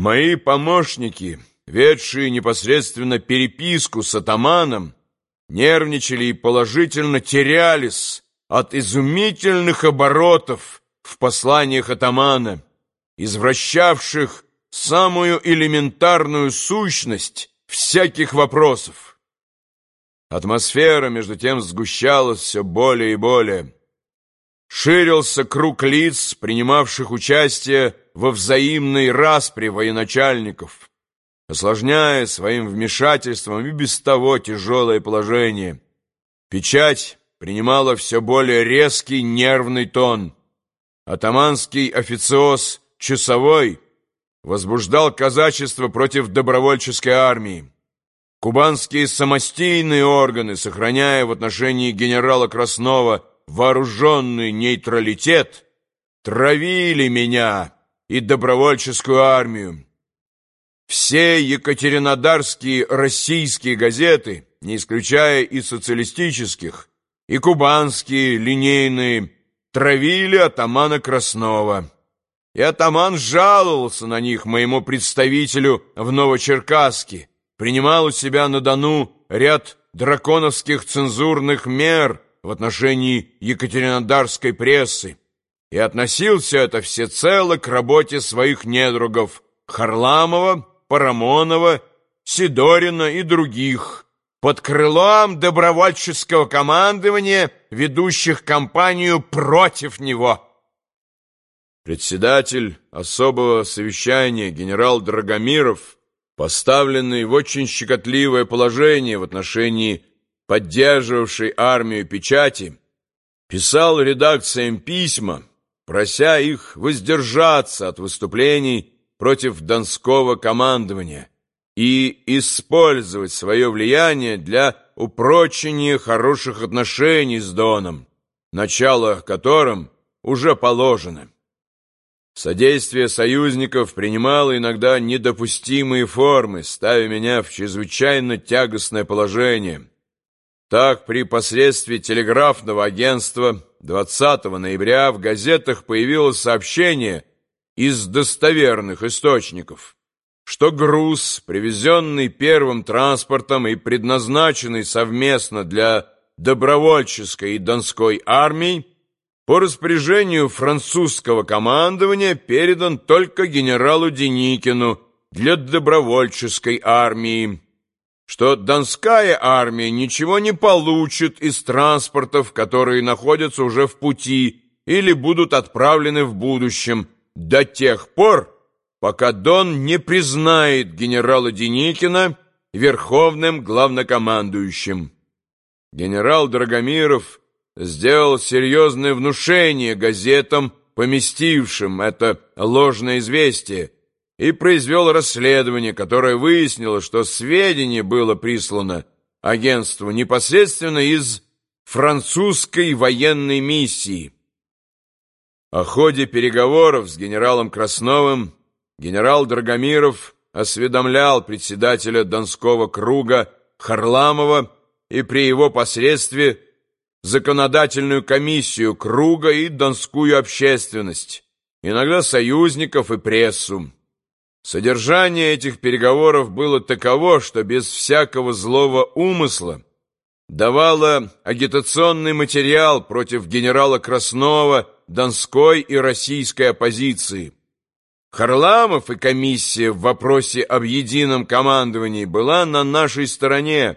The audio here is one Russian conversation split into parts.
Мои помощники, ведшие непосредственно переписку с атаманом, нервничали и положительно терялись от изумительных оборотов в посланиях атамана, извращавших самую элементарную сущность всяких вопросов. Атмосфера, между тем, сгущалась все более и более. Ширился круг лиц, принимавших участие во взаимной распре военачальников, осложняя своим вмешательством и без того тяжелое положение. Печать принимала все более резкий нервный тон. Атаманский официоз Часовой возбуждал казачество против добровольческой армии. Кубанские самостийные органы, сохраняя в отношении генерала Краснова вооруженный нейтралитет, травили меня и добровольческую армию. Все екатеринодарские российские газеты, не исключая и социалистических, и кубанские, линейные, травили атамана Краснова. И атаман жаловался на них моему представителю в Новочеркасске, принимал у себя на Дону ряд драконовских цензурных мер в отношении екатеринодарской прессы, и относился это всецело к работе своих недругов Харламова, Парамонова, Сидорина и других, под крылом добровольческого командования, ведущих кампанию против него. Председатель особого совещания генерал Драгомиров, поставленный в очень щекотливое положение в отношении поддерживавшей армию печати, писал редакциям письма, прося их воздержаться от выступлений против донского командования и использовать свое влияние для упрочения хороших отношений с Доном, начало которым уже положено. Содействие союзников принимало иногда недопустимые формы, ставя меня в чрезвычайно тягостное положение. Так, при посредстве телеграфного агентства 20 ноября в газетах появилось сообщение из достоверных источников, что груз, привезенный первым транспортом и предназначенный совместно для добровольческой и донской армий, по распоряжению французского командования передан только генералу Деникину для добровольческой армии что Донская армия ничего не получит из транспортов, которые находятся уже в пути или будут отправлены в будущем, до тех пор, пока Дон не признает генерала Деникина верховным главнокомандующим. Генерал Драгомиров сделал серьезное внушение газетам, поместившим это ложное известие, и произвел расследование, которое выяснило, что сведения было прислано агентству непосредственно из французской военной миссии. О ходе переговоров с генералом Красновым генерал Драгомиров осведомлял председателя Донского круга Харламова и при его посредстве законодательную комиссию круга и донскую общественность, иногда союзников и прессу. Содержание этих переговоров было таково, что без всякого злого умысла давало агитационный материал против генерала Краснова, Донской и российской оппозиции. Харламов и комиссия в вопросе об едином командовании была на нашей стороне.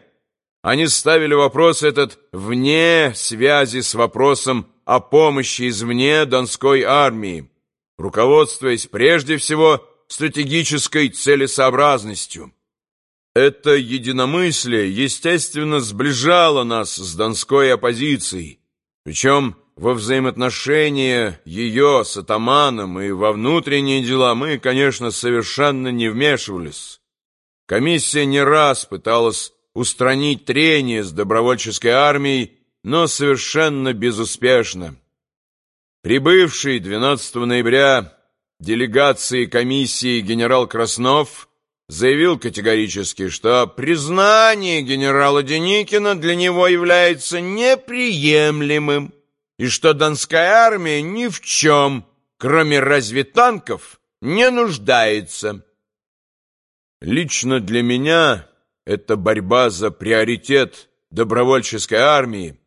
Они ставили вопрос этот вне связи с вопросом о помощи извне Донской армии, руководствуясь прежде всего стратегической целесообразностью. Это единомыслие, естественно, сближало нас с донской оппозицией, причем во взаимоотношения ее с атаманом и во внутренние дела мы, конечно, совершенно не вмешивались. Комиссия не раз пыталась устранить трение с добровольческой армией, но совершенно безуспешно. Прибывший 12 ноября делегации комиссии генерал Краснов заявил категорически, что признание генерала Деникина для него является неприемлемым и что Донская армия ни в чем, кроме разве танков, не нуждается. Лично для меня эта борьба за приоритет добровольческой армии,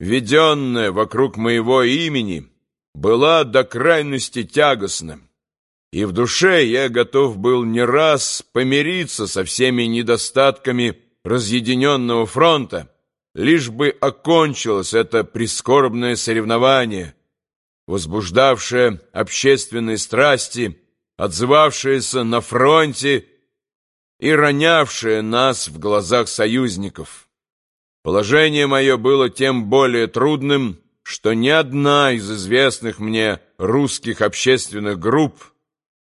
веденная вокруг моего имени, была до крайности тягостна. И в душе я готов был не раз помириться со всеми недостатками разъединенного фронта, лишь бы окончилось это прискорбное соревнование, возбуждавшее общественные страсти, отзывавшееся на фронте и ронявшее нас в глазах союзников. Положение мое было тем более трудным, что ни одна из известных мне русских общественных групп,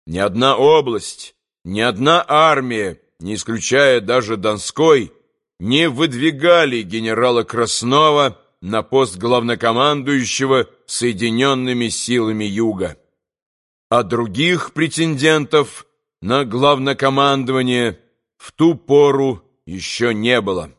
ни одна область, ни одна армия, не исключая даже Донской, не выдвигали генерала Краснова на пост главнокомандующего Соединенными силами Юга. А других претендентов на главнокомандование в ту пору еще не было.